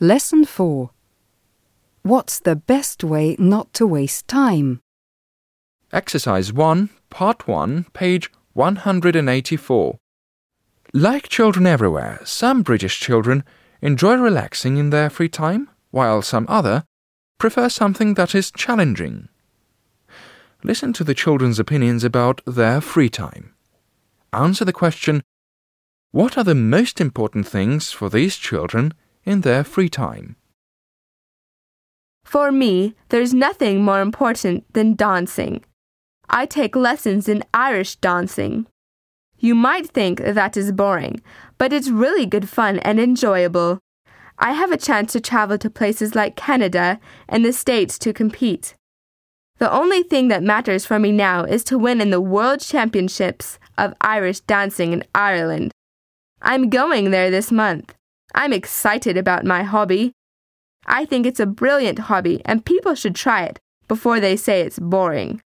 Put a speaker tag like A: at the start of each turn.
A: Lesson 4 What's the best way not to waste time?
B: Exercise 1, Part 1, page 184. Like children everywhere, some British children enjoy relaxing in their free time, while some other prefer something that is challenging. Listen to the children's opinions about their free time. Answer the question What are the most important things for these children in their free time?
C: For me, there's nothing more important than dancing. I take lessons in Irish dancing. You might think that is boring, but it's really good fun and enjoyable. I have a chance to travel to places like Canada and the States to compete. The only thing that matters for me now is to win in the World Championships of Irish Dancing in Ireland. I'm going there this month. I'm excited about my hobby. I think it's a brilliant hobby and people should try it before they say it's boring.